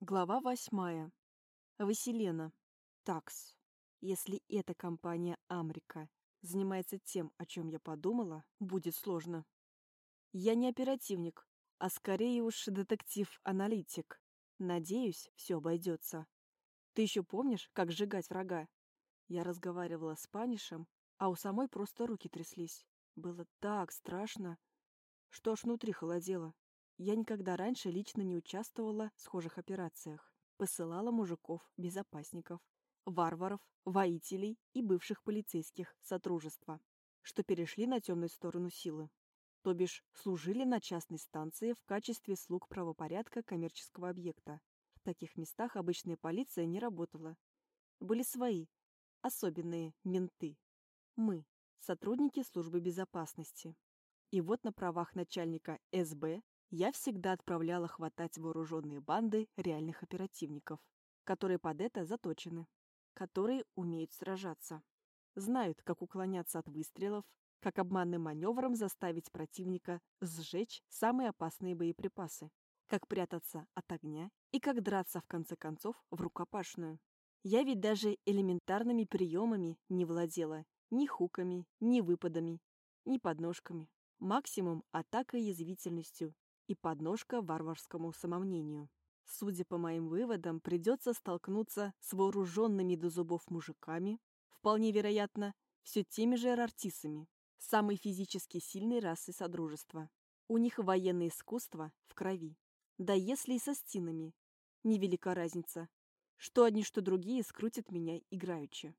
Глава восьмая. Василена. Такс. Если эта компания Амрика занимается тем, о чем я подумала, будет сложно. Я не оперативник, а скорее уж детектив-аналитик. Надеюсь, все обойдется. Ты еще помнишь, как сжигать врага? Я разговаривала с Панишем, а у самой просто руки тряслись. Было так страшно, что аж внутри холодело. Я никогда раньше лично не участвовала в схожих операциях. Посылала мужиков, безопасников, варваров, воителей и бывших полицейских сотрудничества, что перешли на темную сторону силы. То бишь, служили на частной станции в качестве слуг правопорядка коммерческого объекта. В таких местах обычная полиция не работала. Были свои, особенные менты. Мы, сотрудники службы безопасности. И вот на правах начальника СБ я всегда отправляла хватать вооруженные банды реальных оперативников, которые под это заточены, которые умеют сражаться, знают, как уклоняться от выстрелов, как обманным маневром заставить противника сжечь самые опасные боеприпасы, как прятаться от огня и как драться в конце концов в рукопашную. Я ведь даже элементарными приемами не владела, ни хуками, ни выпадами, ни подножками. Максимум атакой язвительностью и подножка варварскому самомнению. Судя по моим выводам, придется столкнуться с вооруженными до зубов мужиками, вполне вероятно, все теми же рартисами, самой физически сильной расы Содружества. У них военное искусство в крови. Да если и со стенами. Невелика разница. Что одни, что другие скрутят меня играючи.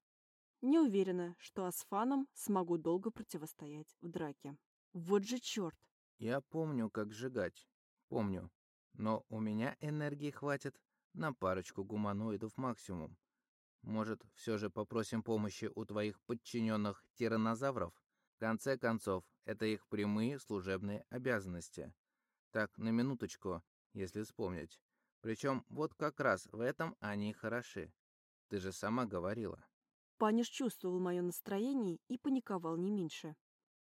Не уверена, что Асфаном смогу долго противостоять в драке. Вот же черт! Я помню, как сжигать. Помню. Но у меня энергии хватит на парочку гуманоидов максимум. Может, все же попросим помощи у твоих подчиненных тираннозавров? В конце концов, это их прямые служебные обязанности. Так, на минуточку, если вспомнить. Причем вот как раз в этом они хороши. Ты же сама говорила. Паниш чувствовал мое настроение и паниковал не меньше.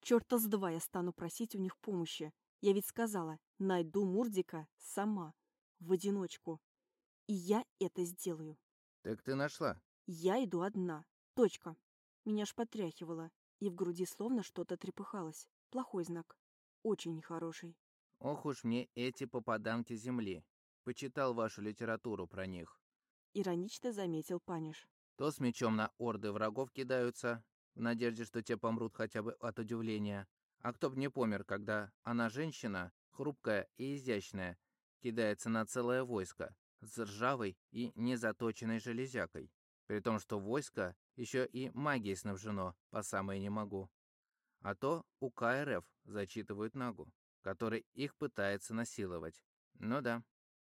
Черта с два я стану просить у них помощи. Я ведь сказала, найду Мурдика сама, в одиночку. И я это сделаю. Так ты нашла? Я иду одна. Точка. Меня ж потряхивало, и в груди словно что-то трепыхалось. Плохой знак. Очень нехороший. Ох уж мне эти попаданки земли. Почитал вашу литературу про них. Иронично заметил Паниш. То с мечом на орды врагов кидаются, в надежде, что те помрут хотя бы от удивления. А кто б не помер, когда она женщина, хрупкая и изящная, кидается на целое войско с ржавой и незаточенной железякой. При том, что войско еще и магией снабжено, по самое не могу. А то у КРФ зачитывают Нагу, который их пытается насиловать. Ну да,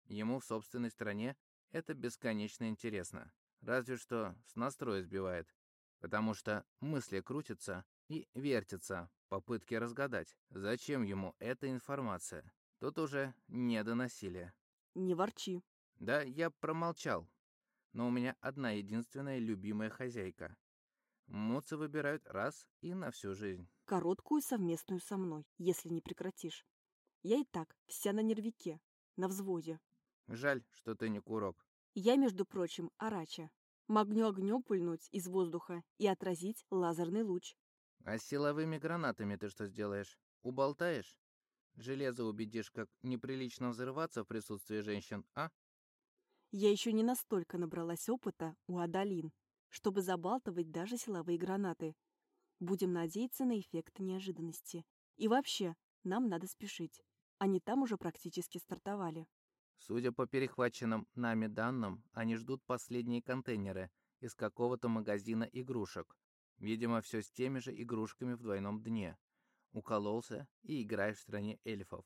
ему в собственной стране это бесконечно интересно. Разве что с настроя сбивает потому что мысли крутятся и вертятся попытки разгадать, зачем ему эта информация. Тут уже не до насилия. Не ворчи. Да, я промолчал. Но у меня одна единственная любимая хозяйка. Муцы выбирают раз и на всю жизнь. Короткую совместную со мной, если не прекратишь. Я и так вся на нервике, на взводе. Жаль, что ты не курок. Я, между прочим, арача. Могу огнем пульнуть из воздуха и отразить лазерный луч. А с силовыми гранатами ты что сделаешь? Уболтаешь? Железо убедишь, как неприлично взрываться в присутствии женщин, а? Я еще не настолько набралась опыта у Адалин, чтобы забалтывать даже силовые гранаты. Будем надеяться на эффект неожиданности. И вообще, нам надо спешить. Они там уже практически стартовали. Судя по перехваченным нами данным, они ждут последние контейнеры из какого-то магазина игрушек. Видимо, все с теми же игрушками в двойном дне. Укололся и играешь в стране эльфов.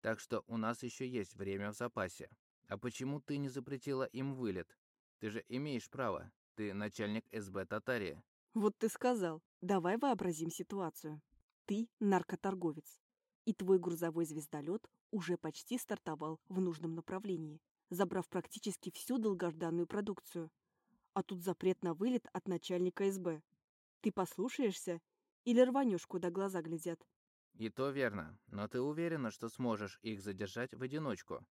Так что у нас еще есть время в запасе. А почему ты не запретила им вылет? Ты же имеешь право. Ты начальник СБ Татария. Вот ты сказал. Давай вообразим ситуацию. Ты наркоторговец и твой грузовой звездолет уже почти стартовал в нужном направлении, забрав практически всю долгожданную продукцию. А тут запрет на вылет от начальника СБ. Ты послушаешься или рванешь, куда глаза глядят? И то верно, но ты уверена, что сможешь их задержать в одиночку?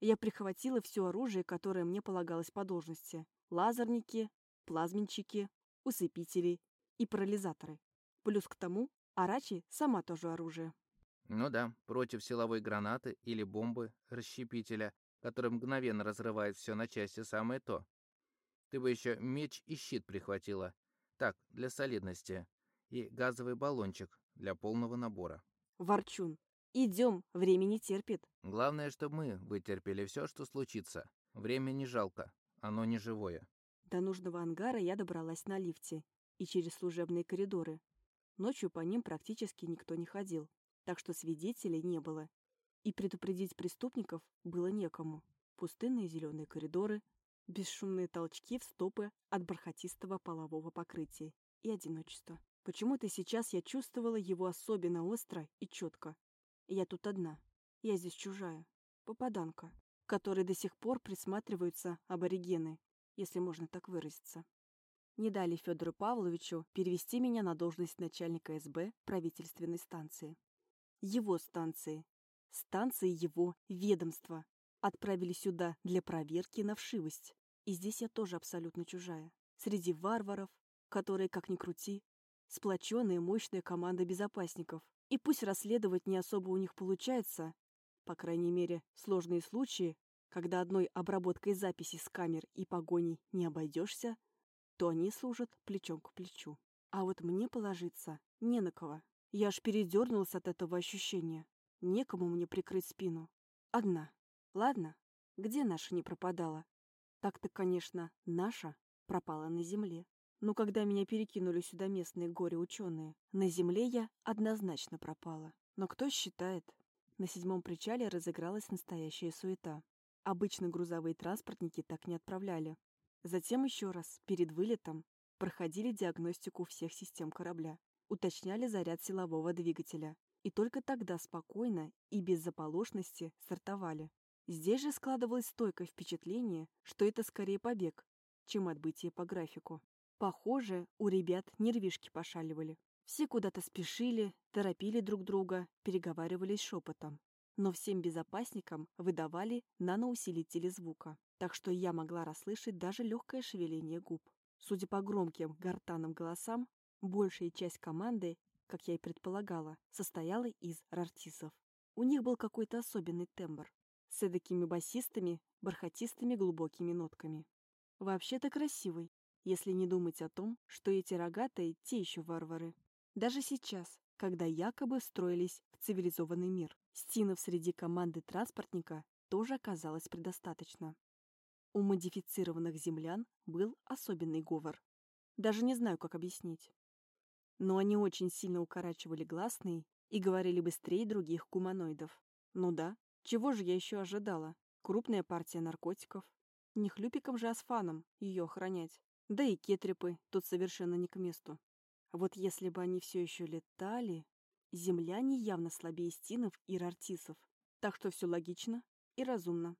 Я прихватила все оружие, которое мне полагалось по должности. Лазерники, плазменчики, усыпители и парализаторы. Плюс к тому, Арачи сама тоже оружие. Ну да, против силовой гранаты или бомбы, расщепителя, который мгновенно разрывает все на части, самое то. Ты бы еще меч и щит прихватила. Так, для солидности. И газовый баллончик для полного набора. Ворчун. Идем, время не терпит. Главное, чтобы мы вытерпели все, что случится. Время не жалко, оно не живое. До нужного ангара я добралась на лифте и через служебные коридоры. Ночью по ним практически никто не ходил, так что свидетелей не было. И предупредить преступников было некому. Пустынные зеленые коридоры, бесшумные толчки в стопы от бархатистого полового покрытия и одиночество. Почему-то сейчас я чувствовала его особенно остро и четко. Я тут одна. Я здесь чужая. Попаданка, которой до сих пор присматриваются аборигены, если можно так выразиться. Не дали Федору Павловичу перевести меня на должность начальника СБ правительственной станции. Его станции. Станции его ведомства. Отправили сюда для проверки на вшивость. И здесь я тоже абсолютно чужая. Среди варваров, которые, как ни крути, сплоченная мощная команда безопасников. И пусть расследовать не особо у них получается, по крайней мере, сложные случаи, когда одной обработкой записи с камер и погоней не обойдешься, то они служат плечом к плечу. А вот мне положиться не на кого. Я аж передернулась от этого ощущения. Некому мне прикрыть спину. Одна. Ладно, где наша не пропадала? Так-то, конечно, наша пропала на земле. Но когда меня перекинули сюда местные горе-ученые, на земле я однозначно пропала. Но кто считает? На седьмом причале разыгралась настоящая суета. Обычно грузовые транспортники так не отправляли. Затем еще раз, перед вылетом, проходили диагностику всех систем корабля, уточняли заряд силового двигателя. И только тогда спокойно и без заполошности стартовали. Здесь же складывалось стойкое впечатление, что это скорее побег, чем отбытие по графику. Похоже, у ребят нервишки пошаливали. Все куда-то спешили, торопили друг друга, переговаривались шепотом. Но всем безопасникам выдавали наноусилители звука так что я могла расслышать даже легкое шевеление губ. Судя по громким гортанным голосам, большая часть команды, как я и предполагала, состояла из рартисов. У них был какой-то особенный тембр, с эдакими басистыми, бархатистыми глубокими нотками. Вообще-то красивый, если не думать о том, что эти рогатые те еще варвары. Даже сейчас, когда якобы встроились в цивилизованный мир, стинов среди команды транспортника тоже оказалось предостаточно. У модифицированных землян был особенный говор. Даже не знаю, как объяснить. Но они очень сильно укорачивали гласные и говорили быстрее других гуманоидов. Ну да, чего же я еще ожидала? Крупная партия наркотиков. Не хлюпиком же, а с фаном ее охранять. Да и кетрипы тут совершенно не к месту. Вот если бы они все еще летали... Земляне явно слабее стинов и рартисов. Так что все логично и разумно.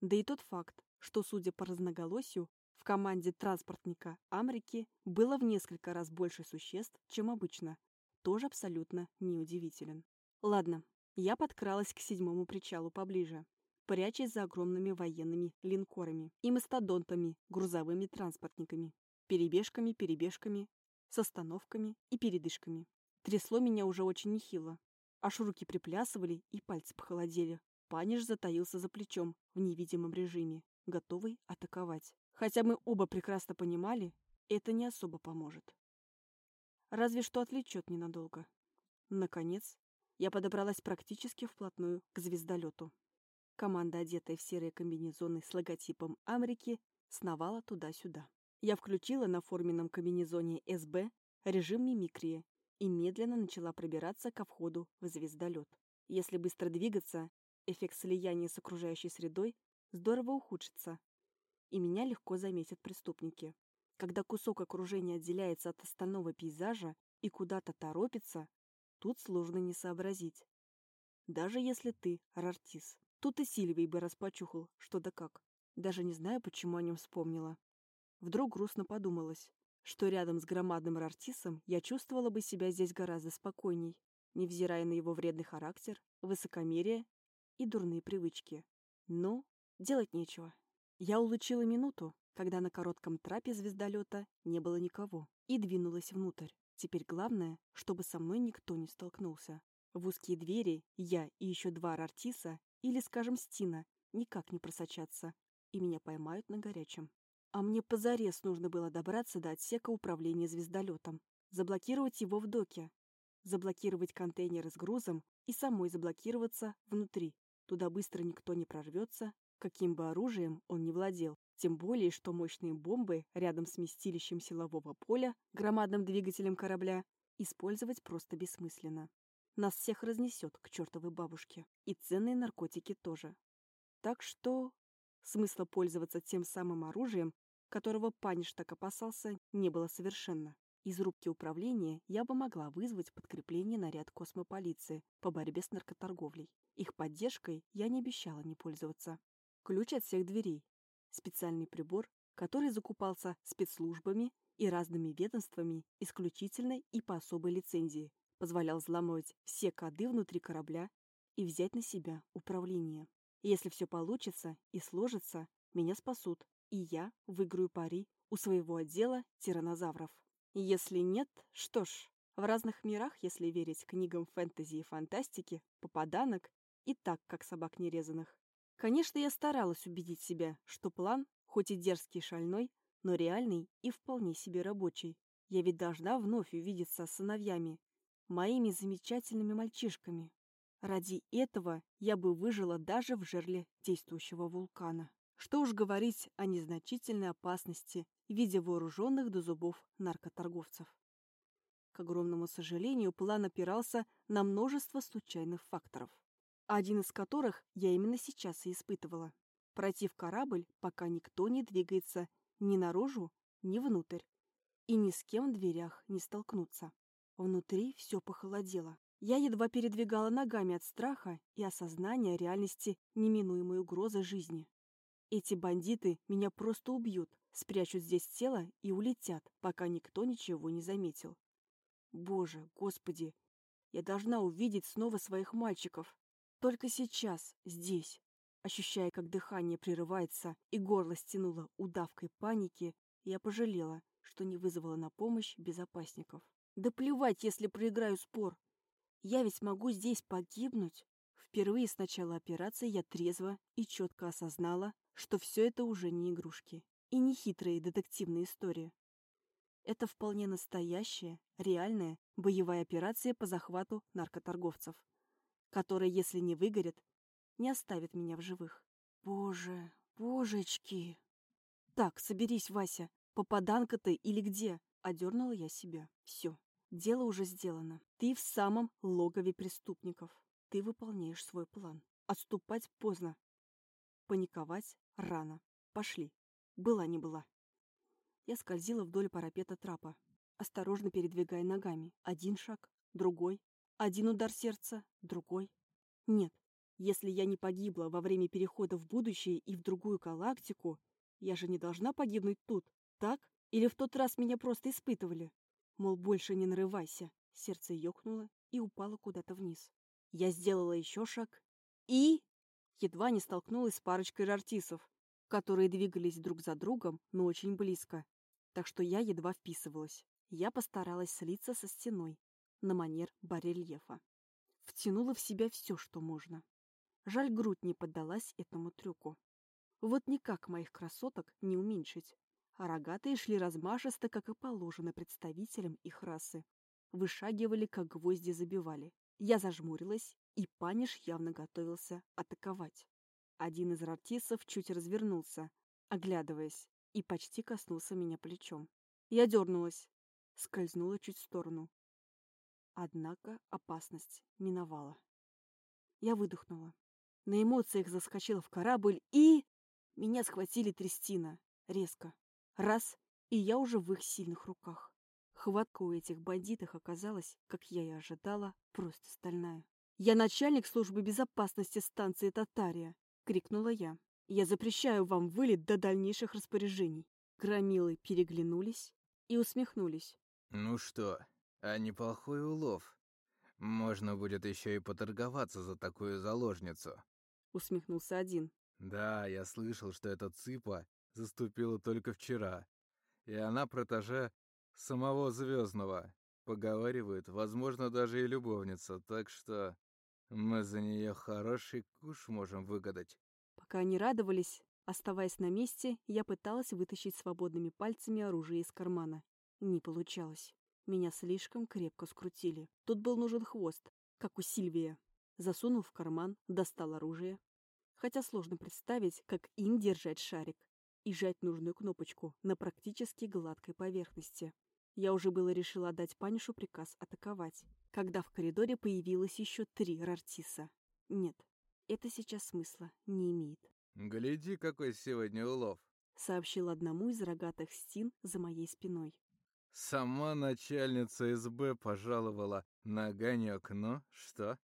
Да и тот факт, что, судя по разноголосию, в команде транспортника Амрики было в несколько раз больше существ, чем обычно, тоже абсолютно неудивителен. Ладно, я подкралась к седьмому причалу поближе, прячась за огромными военными линкорами и мастодонтами, грузовыми транспортниками, перебежками, перебежками, с остановками и передышками. Трясло меня уже очень нехило. Аж руки приплясывали и пальцы похолодели. Паниш затаился за плечом в невидимом режиме, готовый атаковать. Хотя мы оба прекрасно понимали, это не особо поможет. Разве что отвлечет ненадолго. Наконец, я подобралась практически вплотную к звездолету. Команда, одетая в серые комбинезоны с логотипом Америки, сновала туда-сюда. Я включила на форменном комбинезоне СБ режим мимикрии и медленно начала пробираться ко входу в звездолет. Если быстро двигаться, эффект слияния с окружающей средой здорово ухудшится, и меня легко заметят преступники. Когда кусок окружения отделяется от остального пейзажа и куда-то торопится, тут сложно не сообразить. Даже если ты рартис. Тут и Сильвий бы распочухал, что да как. Даже не знаю, почему о нем вспомнила. Вдруг грустно подумалось, что рядом с громадным рартисом я чувствовала бы себя здесь гораздо спокойней, невзирая на его вредный характер, высокомерие и дурные привычки. Но делать нечего. Я улучила минуту, когда на коротком трапе звездолета не было никого, и двинулась внутрь. Теперь главное, чтобы со мной никто не столкнулся. В узкие двери я и еще два Рартиса, или, скажем, Стина, никак не просочатся, и меня поймают на горячем. А мне позарез нужно было добраться до отсека управления звездолетом, заблокировать его в доке, заблокировать контейнеры с грузом и самой заблокироваться внутри. Туда быстро никто не прорвется, каким бы оружием он ни владел. Тем более, что мощные бомбы рядом с местилищем силового поля, громадным двигателем корабля, использовать просто бессмысленно. Нас всех разнесет к чертовой бабушке. И ценные наркотики тоже. Так что смысла пользоваться тем самым оружием, которого Паниш так опасался, не было совершенно. Из рубки управления я бы могла вызвать подкрепление наряд космополиции по борьбе с наркоторговлей. Их поддержкой я не обещала не пользоваться. Ключ от всех дверей. Специальный прибор, который закупался спецслужбами и разными ведомствами исключительно и по особой лицензии, позволял взломать все коды внутри корабля и взять на себя управление. Если все получится и сложится, меня спасут, и я выиграю пари у своего отдела тиранозавров. Если нет, что ж, в разных мирах, если верить книгам фэнтези и фантастики, попаданок и так, как собак нерезанных. Конечно, я старалась убедить себя, что план, хоть и дерзкий и шальной, но реальный и вполне себе рабочий. Я ведь должна вновь увидеться с сыновьями, моими замечательными мальчишками. Ради этого я бы выжила даже в жерле действующего вулкана. Что уж говорить о незначительной опасности в виде вооруженных до зубов наркоторговцев. К огромному сожалению, план опирался на множество случайных факторов, один из которых я именно сейчас и испытывала. Пройти в корабль, пока никто не двигается ни наружу, ни внутрь, и ни с кем в дверях не столкнуться. Внутри все похолодело. Я едва передвигала ногами от страха и осознания реальности неминуемой угрозы жизни. Эти бандиты меня просто убьют, спрячут здесь тело и улетят, пока никто ничего не заметил. Боже, Господи, я должна увидеть снова своих мальчиков. Только сейчас, здесь. Ощущая, как дыхание прерывается и горло стянуло удавкой паники, я пожалела, что не вызвала на помощь безопасников. Да плевать, если проиграю спор. Я ведь могу здесь погибнуть. Впервые с начала операции я трезво и четко осознала, что все это уже не игрушки и не хитрые детективные истории. Это вполне настоящая, реальная боевая операция по захвату наркоторговцев, которая, если не выгорит, не оставит меня в живых. Боже, божечки! Так, соберись, Вася, попаданка ты или где? Одернула я себя. Все, Дело уже сделано. Ты в самом логове преступников. Ты выполняешь свой план. Отступать поздно. Паниковать рано. Пошли. Была не была. Я скользила вдоль парапета трапа, осторожно передвигая ногами. Один шаг, другой. Один удар сердца, другой. Нет, если я не погибла во время перехода в будущее и в другую галактику, я же не должна погибнуть тут, так? Или в тот раз меня просто испытывали? Мол, больше не нарывайся. Сердце ёкнуло и упало куда-то вниз. Я сделала еще шаг и... Едва не столкнулась с парочкой рартисов, которые двигались друг за другом, но очень близко. Так что я едва вписывалась. Я постаралась слиться со стеной, на манер барельефа. Втянула в себя все, что можно. Жаль, грудь не поддалась этому трюку. Вот никак моих красоток не уменьшить а рогатые шли размашисто, как и положено представителям их расы. Вышагивали, как гвозди забивали. Я зажмурилась, и Паниш явно готовился атаковать. Один из рартисов чуть развернулся, оглядываясь, и почти коснулся меня плечом. Я дернулась, скользнула чуть в сторону. Однако опасность миновала. Я выдохнула. На эмоциях заскочила в корабль и... Меня схватили трястина. Резко, Раз, и я уже в их сильных руках. Хватка у этих бандитов оказалась, как я и ожидала, просто стальная. «Я начальник службы безопасности станции Татария!» — крикнула я. «Я запрещаю вам вылет до дальнейших распоряжений!» Громилы переглянулись и усмехнулись. «Ну что, а неплохой улов. Можно будет еще и поторговаться за такую заложницу!» — усмехнулся один. Да, я слышал, что эта цыпа заступила только вчера. И она протеже самого Звездного. Поговаривают, возможно, даже и любовница, так что мы за нее хороший куш можем выгадать. Пока они радовались, оставаясь на месте, я пыталась вытащить свободными пальцами оружие из кармана. Не получалось. Меня слишком крепко скрутили. Тут был нужен хвост, как у Сильвия. Засунул в карман, достал оружие. Хотя сложно представить, как им держать шарик и жать нужную кнопочку на практически гладкой поверхности. Я уже было решила отдать Панишу приказ атаковать, когда в коридоре появилось еще три Рартиса. Нет, это сейчас смысла не имеет. «Гляди, какой сегодня улов!» — сообщил одному из рогатых стен за моей спиной. «Сама начальница СБ пожаловала на огонек, ну что?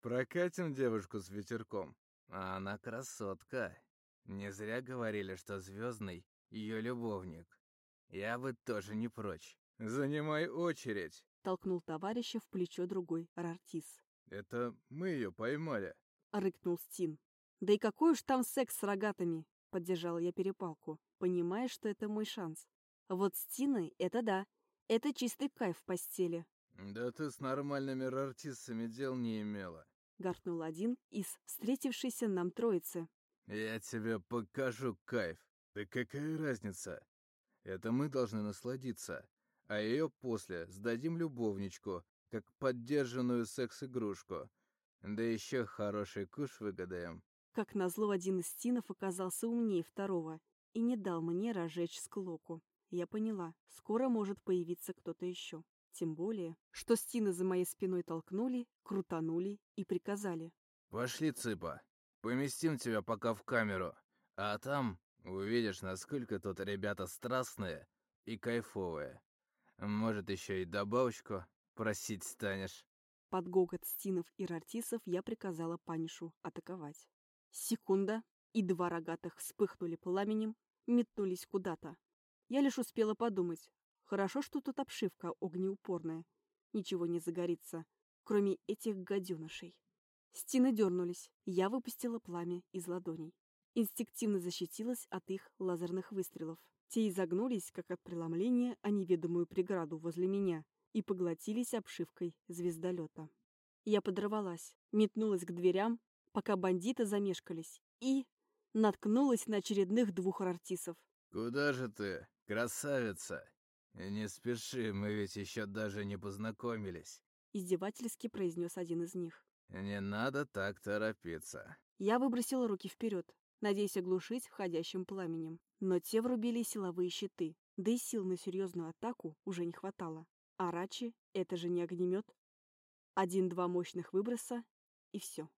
Прокатим девушку с ветерком. А она красотка. Не зря говорили, что Звездный — ее любовник. Я бы тоже не прочь. «Занимай очередь!» — толкнул товарища в плечо другой Рартис. «Это мы ее поймали!» — рыкнул Стин. «Да и какой уж там секс с рогатами!» — поддержала я перепалку, понимая, что это мой шанс. Вот с Тиной — это да. Это чистый кайф в постели. «Да ты с нормальными рартисами дел не имела!» — гаркнул один из встретившейся нам троицы. «Я тебе покажу кайф. Да какая разница? Это мы должны насладиться а ее после сдадим любовничку, как поддержанную секс-игрушку. Да еще хороший куш выгадаем. Как назло, один из стинов оказался умнее второго и не дал мне разжечь склоку. Я поняла, скоро может появиться кто-то еще. Тем более, что стены за моей спиной толкнули, крутанули и приказали. «Пошли, цыпа, поместим тебя пока в камеру, а там увидишь, насколько тут ребята страстные и кайфовые». Может, еще и добавочку просить станешь. Под гогот стинов и рартисов я приказала Панишу атаковать. Секунда, и два рогатых вспыхнули пламенем, метнулись куда-то. Я лишь успела подумать. Хорошо, что тут обшивка огнеупорная. Ничего не загорится, кроме этих гаденышей. Стены дернулись, я выпустила пламя из ладоней. Инстинктивно защитилась от их лазерных выстрелов. Те изогнулись, как от преломления, о неведомую преграду возле меня и поглотились обшивкой звездолета. Я подорвалась, метнулась к дверям, пока бандиты замешкались, и наткнулась на очередных двух артисов. «Куда же ты, красавица? Не спеши, мы ведь еще даже не познакомились», — издевательски произнес один из них. «Не надо так торопиться». Я выбросила руки вперед, надеясь оглушить входящим пламенем. Но те врубили силовые щиты, да и сил на серьезную атаку уже не хватало. А Рачи — это же не огнемет. Один-два мощных выброса — и все.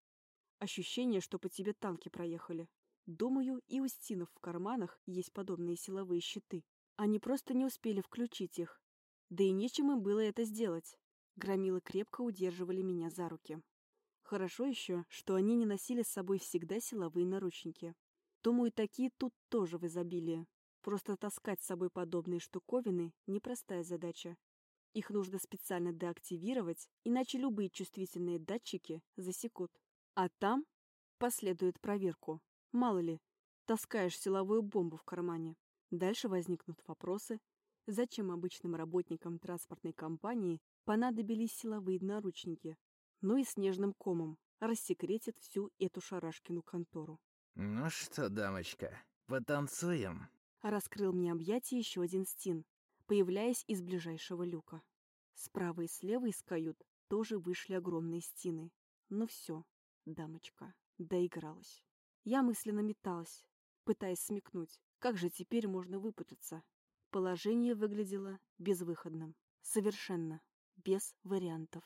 Ощущение, что по тебе танки проехали. Думаю, и у стинов в карманах есть подобные силовые щиты. Они просто не успели включить их. Да и нечем им было это сделать. Громилы крепко удерживали меня за руки. Хорошо еще, что они не носили с собой всегда силовые наручники. Думаю, такие тут тоже в изобилии. Просто таскать с собой подобные штуковины – непростая задача. Их нужно специально деактивировать, иначе любые чувствительные датчики засекут. А там последует проверку. Мало ли, таскаешь силовую бомбу в кармане. Дальше возникнут вопросы, зачем обычным работникам транспортной компании понадобились силовые наручники, ну и снежным комом рассекретит всю эту шарашкину контору. «Ну что, дамочка, потанцуем?» Раскрыл мне объятие еще один стин, появляясь из ближайшего люка. Справа и слева из кают тоже вышли огромные стены. Ну все, дамочка, доигралась. Я мысленно металась, пытаясь смекнуть, как же теперь можно выпутаться. Положение выглядело безвыходным. Совершенно. Без вариантов.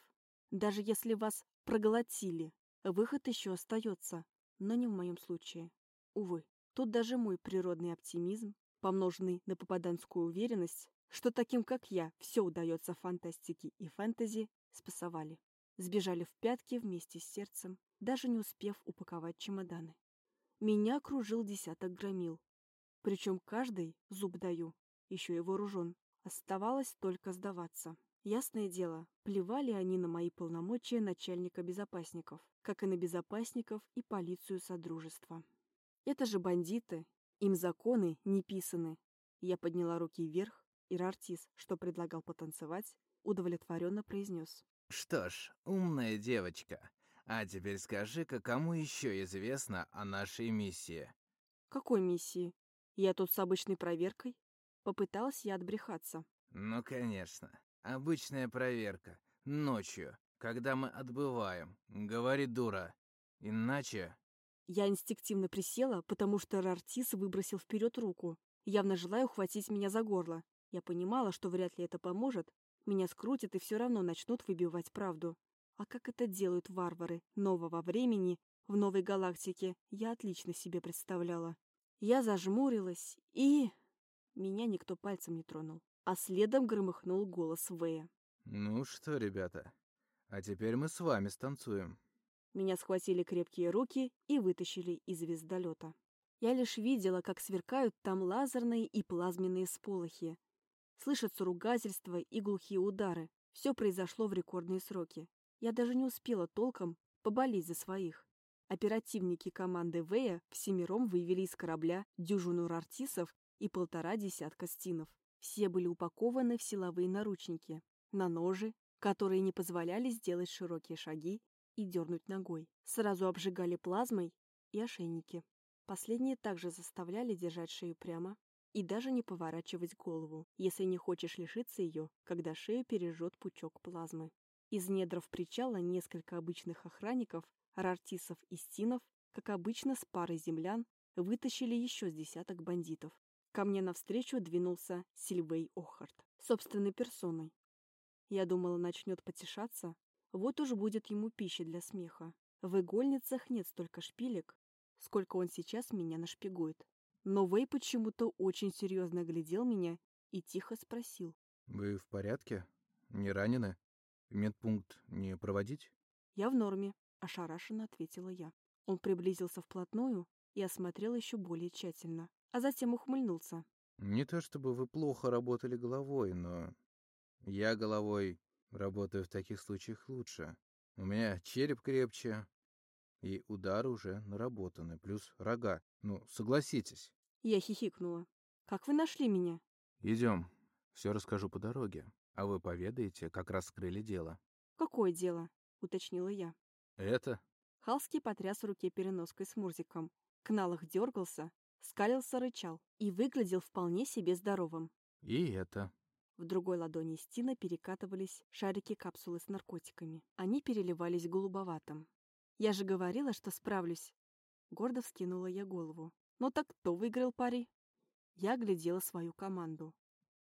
Даже если вас проглотили, выход еще остается, но не в моем случае. Увы, тут даже мой природный оптимизм, помноженный на попаданскую уверенность, что таким, как я, все удается фантастике и фэнтези, спасовали. Сбежали в пятки вместе с сердцем, даже не успев упаковать чемоданы. Меня окружил десяток громил. Причем каждый, зуб даю, еще и вооружен. Оставалось только сдаваться. Ясное дело, плевали они на мои полномочия начальника безопасников, как и на безопасников и полицию Содружества. Это же бандиты. Им законы не писаны. Я подняла руки вверх, и Рартис, что предлагал потанцевать, удовлетворенно произнес. Что ж, умная девочка. А теперь скажи-ка, кому еще известно о нашей миссии? Какой миссии? Я тут с обычной проверкой? Попыталась я отбрехаться. Ну, конечно. Обычная проверка. Ночью, когда мы отбываем. Говори, дура. Иначе... Я инстинктивно присела, потому что Рартис выбросил вперед руку, явно желая ухватить меня за горло. Я понимала, что вряд ли это поможет. Меня скрутят и все равно начнут выбивать правду. А как это делают варвары нового времени в новой галактике, я отлично себе представляла. Я зажмурилась и... Меня никто пальцем не тронул. А следом громыхнул голос Вэя. «Ну что, ребята, а теперь мы с вами станцуем». Меня схватили крепкие руки и вытащили из звездолета. Я лишь видела, как сверкают там лазерные и плазменные сполохи. Слышатся ругательства и глухие удары. Все произошло в рекордные сроки. Я даже не успела толком поболеть за своих. Оперативники команды Вэя всемиром вывели из корабля дюжину рартисов и полтора десятка стинов. Все были упакованы в силовые наручники, на ножи, которые не позволяли сделать широкие шаги и дернуть ногой. Сразу обжигали плазмой и ошейники. Последние также заставляли держать шею прямо и даже не поворачивать голову, если не хочешь лишиться ее, когда шею пережжет пучок плазмы. Из недров причала несколько обычных охранников, рартисов и стинов, как обычно с парой землян, вытащили еще с десяток бандитов. Ко мне навстречу двинулся Сильвей Охарт, собственной персоной. Я думала, начнет потешаться, вот уж будет ему пища для смеха. В игольницах нет столько шпилек, сколько он сейчас меня нашпигует. Но Вэй почему-то очень серьезно глядел меня и тихо спросил. «Вы в порядке? Не ранены? Медпункт не проводить?» «Я в норме», — ошарашенно ответила я. Он приблизился вплотную и осмотрел еще более тщательно, а затем ухмыльнулся. «Не то чтобы вы плохо работали головой, но я головой работаю в таких случаях лучше. У меня череп крепче, и удары уже наработаны, плюс рога. Ну, согласитесь. Я хихикнула. Как вы нашли меня? Идем. Все расскажу по дороге. А вы поведаете, как раскрыли дело. Какое дело? Уточнила я. Это? Халский потряс в руке переноской с Мурзиком. Кналах дергался, скалился, рычал и выглядел вполне себе здоровым. И это. В другой ладони Стина перекатывались шарики капсулы с наркотиками. Они переливались голубоватым. Я же говорила, что справлюсь. Гордо вскинула я голову. Но «Ну так кто выиграл пари? Я глядела свою команду.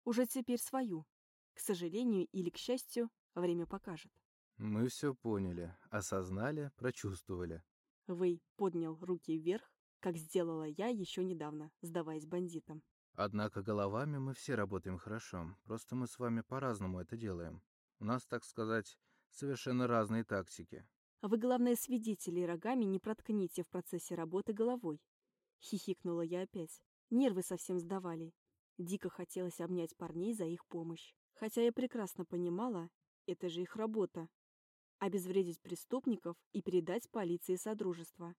Уже теперь свою. К сожалению или к счастью, время покажет. Мы все поняли, осознали, прочувствовали. Вэй поднял руки вверх, как сделала я еще недавно, сдаваясь бандитам. Однако головами мы все работаем хорошо, просто мы с вами по-разному это делаем. У нас, так сказать, совершенно разные тактики. Вы, главное, свидетелей рогами не проткните в процессе работы головой. Хихикнула я опять. Нервы совсем сдавали. Дико хотелось обнять парней за их помощь. Хотя я прекрасно понимала, это же их работа. Обезвредить преступников и передать полиции Содружества.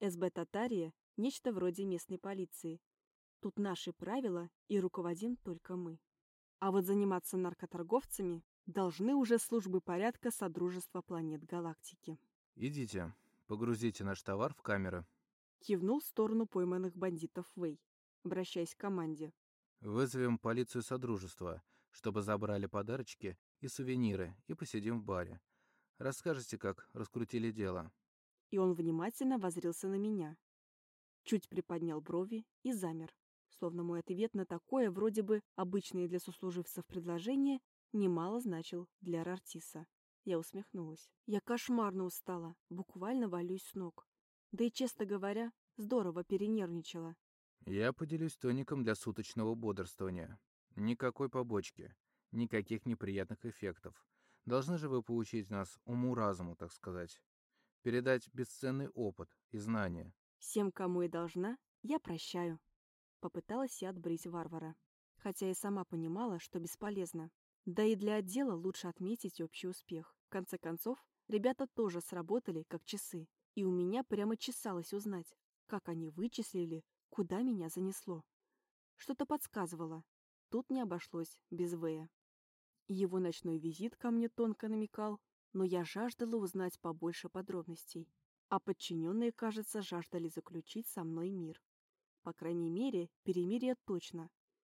СБ Татария – нечто вроде местной полиции. Тут наши правила, и руководим только мы. А вот заниматься наркоторговцами должны уже службы порядка Содружества планет галактики. «Идите, погрузите наш товар в камеры». Кивнул в сторону пойманных бандитов Вэй, обращаясь к команде. «Вызовем полицию Содружества, чтобы забрали подарочки и сувениры, и посидим в баре. Расскажете, как раскрутили дело». И он внимательно возрился на меня. Чуть приподнял брови и замер, словно мой ответ на такое, вроде бы обычное для сослуживцев предложение, немало значил для Рартиса. Я усмехнулась. Я кошмарно устала, буквально валюсь с ног. Да и, честно говоря, здорово перенервничала. Я поделюсь тоником для суточного бодрствования. Никакой побочки, никаких неприятных эффектов. Должны же вы поучить нас уму-разуму, так сказать. Передать бесценный опыт и знания. Всем, кому и должна, я прощаю. Попыталась я отбрить варвара. Хотя и сама понимала, что бесполезно. Да и для отдела лучше отметить общий успех. В конце концов, ребята тоже сработали как часы. И у меня прямо чесалось узнать, как они вычислили, куда меня занесло. Что-то подсказывало. Тут не обошлось без Вэя. Его ночной визит ко мне тонко намекал, но я жаждала узнать побольше подробностей. А подчиненные, кажется, жаждали заключить со мной мир. По крайней мере, перемирие точно.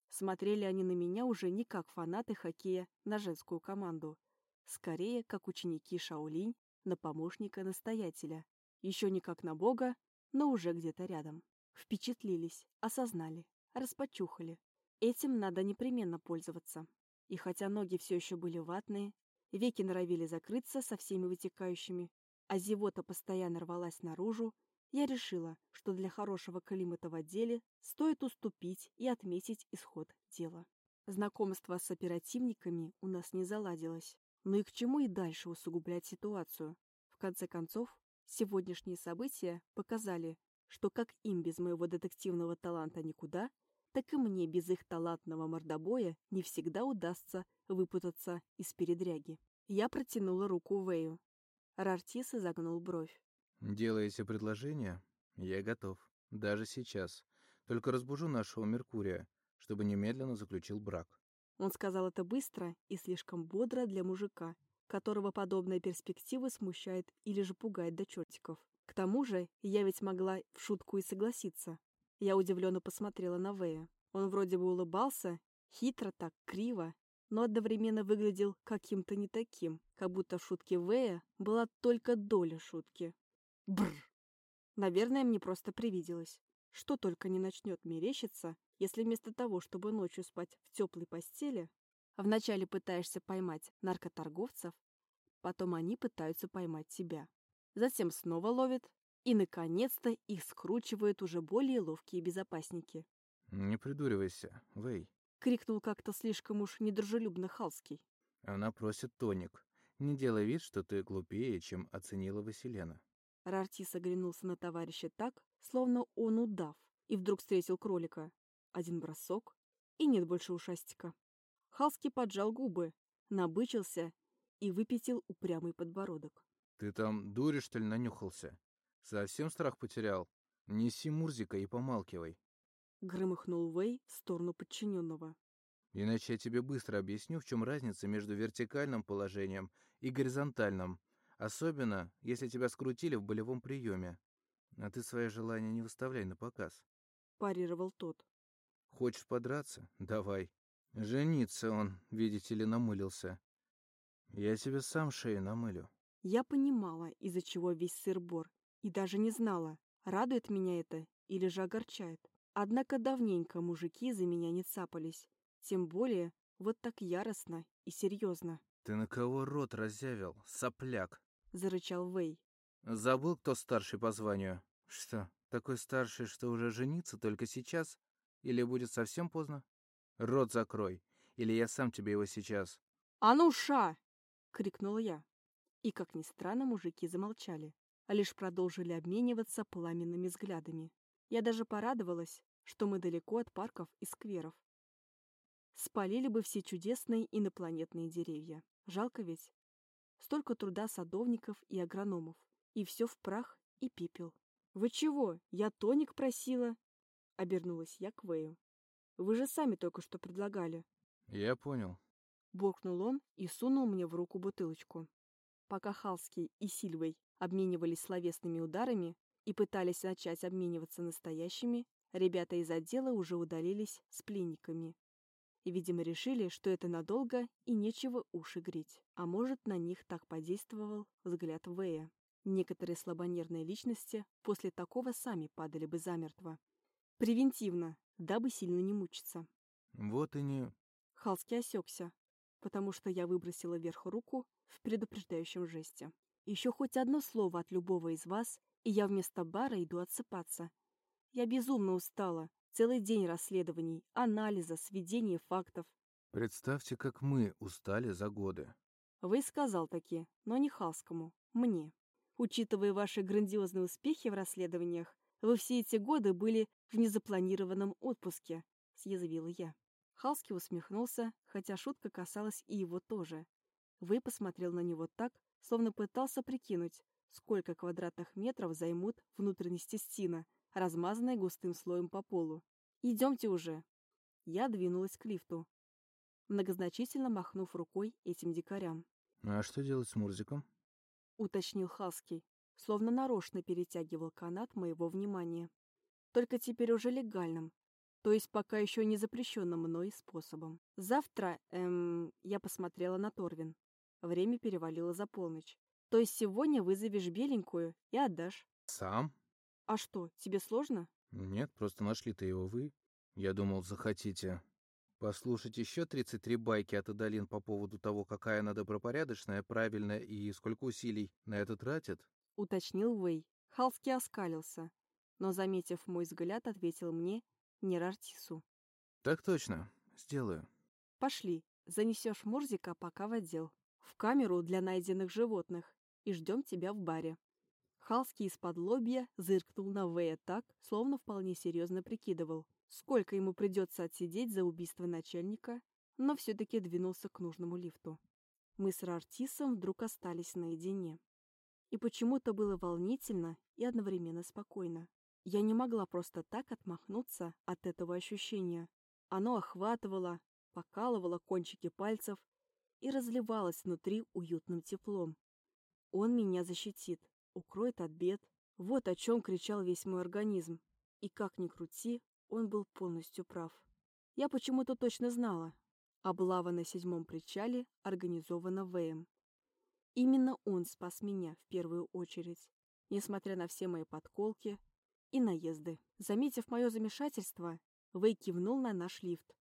Смотрели они на меня уже не как фанаты хоккея на женскую команду, скорее как ученики Шаолинь на помощника-настоятеля. Еще не как на бога, но уже где-то рядом. Впечатлились, осознали, распочухали. Этим надо непременно пользоваться. И хотя ноги все еще были ватные, веки норовили закрыться со всеми вытекающими, а зевота постоянно рвалась наружу, я решила, что для хорошего климата в отделе стоит уступить и отметить исход дела. Знакомство с оперативниками у нас не заладилось. Но и к чему и дальше усугублять ситуацию? В конце концов, сегодняшние события показали, что как им без моего детективного таланта никуда, так и мне без их талантного мордобоя не всегда удастся выпутаться из передряги. Я протянула руку Вэю. Рартис изогнул бровь. «Делаете предложение? Я готов. Даже сейчас. Только разбужу нашего Меркурия, чтобы немедленно заключил брак». Он сказал это быстро и слишком бодро для мужика, которого подобная перспектива смущает или же пугает до чертиков. К тому же, я ведь могла в шутку и согласиться. Я удивленно посмотрела на Вэя. Он вроде бы улыбался, хитро так, криво, но одновременно выглядел каким-то не таким, как будто в шутке Вэя была только доля шутки. Бррр. Наверное, мне просто привиделось. Что только не начнет мерещиться, если вместо того, чтобы ночью спать в теплой постели, вначале пытаешься поймать наркоторговцев, потом они пытаются поймать тебя. Затем снова ловят, и, наконец-то, их скручивают уже более ловкие безопасники. «Не придуривайся, Вэй», — крикнул как-то слишком уж недружелюбно Халский. «Она просит тоник. Не делай вид, что ты глупее, чем оценила Василена». Рартис оглянулся на товарища так, словно он удав, и вдруг встретил кролика. Один бросок, и нет больше ушастика. Халский поджал губы, набычился и выпятил упрямый подбородок. «Ты там дури, что ли, нанюхался? Совсем страх потерял? Неси Мурзика и помалкивай». Громыхнул Вэй в сторону подчиненного. «Иначе я тебе быстро объясню, в чем разница между вертикальным положением и горизонтальным, Особенно, если тебя скрутили в болевом приеме. А ты свои желания не выставляй на показ. Парировал тот. Хочешь подраться? Давай. Жениться он, видите ли, намылился. Я тебе сам шею намылю. Я понимала, из-за чего весь сыр-бор, и даже не знала, радует меня это или же огорчает. Однако давненько мужики за меня не цапались, тем более вот так яростно и серьезно. Ты на кого рот разъявил, сопляк? — зарычал Вэй. «Забыл, кто старший по званию? Что, такой старший, что уже жениться только сейчас? Или будет совсем поздно? Рот закрой, или я сам тебе его сейчас». «А ну, ша!» — крикнула я. И, как ни странно, мужики замолчали, а лишь продолжили обмениваться пламенными взглядами. Я даже порадовалась, что мы далеко от парков и скверов. Спалили бы все чудесные инопланетные деревья. Жалко ведь, Столько труда садовников и агрономов. И все в прах и пепел. «Вы чего? Я тоник просила!» Обернулась я к Вэю. «Вы же сами только что предлагали». «Я понял». Буркнул он и сунул мне в руку бутылочку. Пока Халский и Сильвей обменивались словесными ударами и пытались начать обмениваться настоящими, ребята из отдела уже удалились с пленниками и, видимо, решили, что это надолго и нечего уши греть. А может, на них так подействовал взгляд Вэя. Некоторые слабонервные личности после такого сами падали бы замертво. Превентивно, дабы сильно не мучиться. Вот и не... Халский осекся, потому что я выбросила вверх руку в предупреждающем жесте. Еще хоть одно слово от любого из вас, и я вместо бара иду отсыпаться. Я безумно устала, Целый день расследований, анализа, сведения фактов. Представьте, как мы устали за годы. Вы сказал таки, но не Халскому, мне. Учитывая ваши грандиозные успехи в расследованиях, вы все эти годы были в незапланированном отпуске, съязвила я. Халский усмехнулся, хотя шутка касалась и его тоже. Вы посмотрел на него так, словно пытался прикинуть, сколько квадратных метров займут внутренности Стина, размазанной густым слоем по полу. «Идемте уже!» Я двинулась к лифту, многозначительно махнув рукой этим дикарям. «А что делать с Мурзиком?» — уточнил Халский, словно нарочно перетягивал канат моего внимания. Только теперь уже легальным, то есть пока еще не запрещенным мной способом. Завтра, эм, я посмотрела на Торвин. Время перевалило за полночь. То есть сегодня вызовешь беленькую и отдашь. Сам? А что, тебе сложно? Нет, просто нашли-то его вы. Я думал, захотите послушать еще 33 байки от Адалин по поводу того, какая она добропорядочная, правильная и сколько усилий на это тратит. Уточнил Вэй. Халский оскалился, но, заметив мой взгляд, ответил мне не Рартису. «Так точно. Сделаю». «Пошли. Занесешь Мурзика пока в отдел. В камеру для найденных животных. И ждем тебя в баре». Халский из-под лобья зыркнул на Вэя так, словно вполне серьезно прикидывал, сколько ему придется отсидеть за убийство начальника, но все-таки двинулся к нужному лифту. Мы с Рартисом вдруг остались наедине. И почему-то было волнительно и одновременно спокойно. Я не могла просто так отмахнуться от этого ощущения. Оно охватывало, покалывало кончики пальцев и разливалось внутри уютным теплом. Он меня защитит, укроет от бед. Вот о чем кричал весь мой организм. И как ни крути, он был полностью прав. Я почему-то точно знала. Облава на седьмом причале организована ВМ. Именно он спас меня в первую очередь. Несмотря на все мои подколки, и наезды. Заметив мое замешательство, Вэй кивнул на наш лифт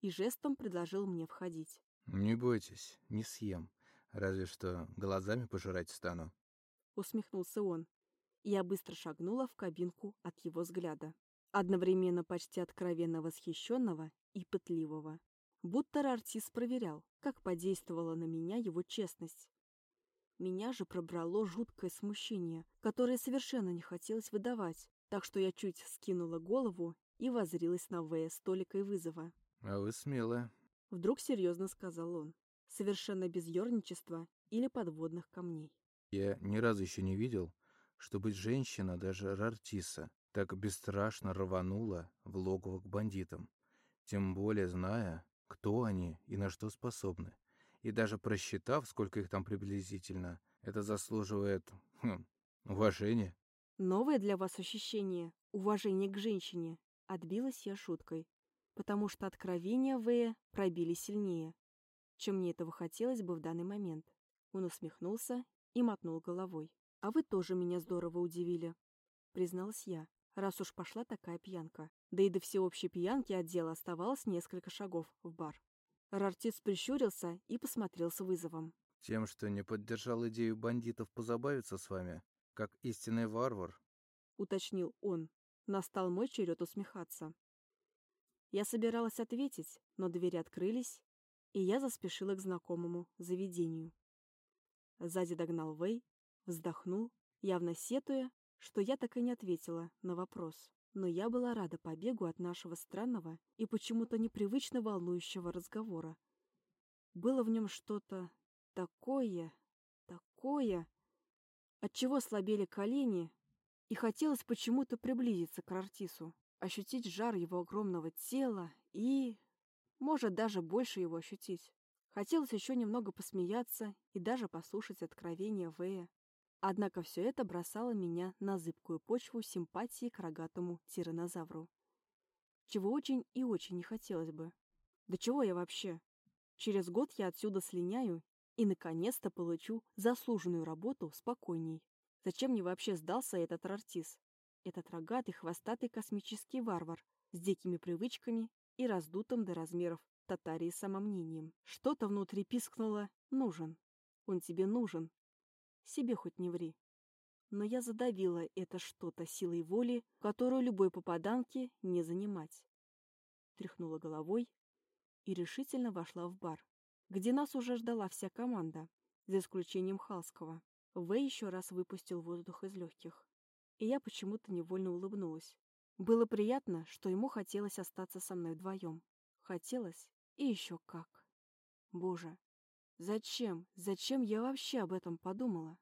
и жестом предложил мне входить. «Не бойтесь, не съем. Разве что глазами пожирать стану». Усмехнулся он. Я быстро шагнула в кабинку от его взгляда. Одновременно почти откровенно восхищенного и пытливого. Будто Рартис проверял, как подействовала на меня его честность. Меня же пробрало жуткое смущение, которое совершенно не хотелось выдавать так что я чуть скинула голову и возрилась на В с толикой вызова. «А вы смелая», — вдруг серьезно сказал он, совершенно без ерничества или подводных камней. «Я ни разу еще не видел, чтобы женщина, даже Рартиса, так бесстрашно рванула в логово к бандитам, тем более зная, кто они и на что способны. И даже просчитав, сколько их там приблизительно, это заслуживает хм, уважения. Новое для вас ощущение — уважение к женщине. Отбилась я шуткой, потому что откровения Вэя пробили сильнее, чем мне этого хотелось бы в данный момент. Он усмехнулся и мотнул головой. «А вы тоже меня здорово удивили», — призналась я, раз уж пошла такая пьянка. Да и до всеобщей пьянки отдела оставалось несколько шагов в бар. Рартиц прищурился и посмотрел с вызовом. «Тем, что не поддержал идею бандитов позабавиться с вами, как истинный варвар», — уточнил он. Настал мой черед усмехаться. Я собиралась ответить, но двери открылись, и я заспешила к знакомому заведению. Сзади догнал Вэй, вздохнул, явно сетуя, что я так и не ответила на вопрос. Но я была рада побегу от нашего странного и почему-то непривычно волнующего разговора. Было в нем что-то такое, такое отчего слабели колени, и хотелось почему-то приблизиться к Артису, ощутить жар его огромного тела и, может, даже больше его ощутить. Хотелось еще немного посмеяться и даже послушать откровения Вэя. Однако все это бросало меня на зыбкую почву симпатии к рогатому тиранозавру. Чего очень и очень не хотелось бы. Да чего я вообще? Через год я отсюда слиняю и, наконец-то, получу заслуженную работу спокойней. Зачем мне вообще сдался этот артист? Этот рогатый, хвостатый космический варвар с дикими привычками и раздутым до размеров татарии самомнением. Что-то внутри пискнуло «нужен». Он тебе нужен. Себе хоть не ври. Но я задавила это что-то силой воли, которую любой попаданке не занимать. Тряхнула головой и решительно вошла в бар где нас уже ждала вся команда, за исключением Халского. Вэй еще раз выпустил воздух из легких. И я почему-то невольно улыбнулась. Было приятно, что ему хотелось остаться со мной вдвоем. Хотелось и еще как. Боже, зачем, зачем я вообще об этом подумала?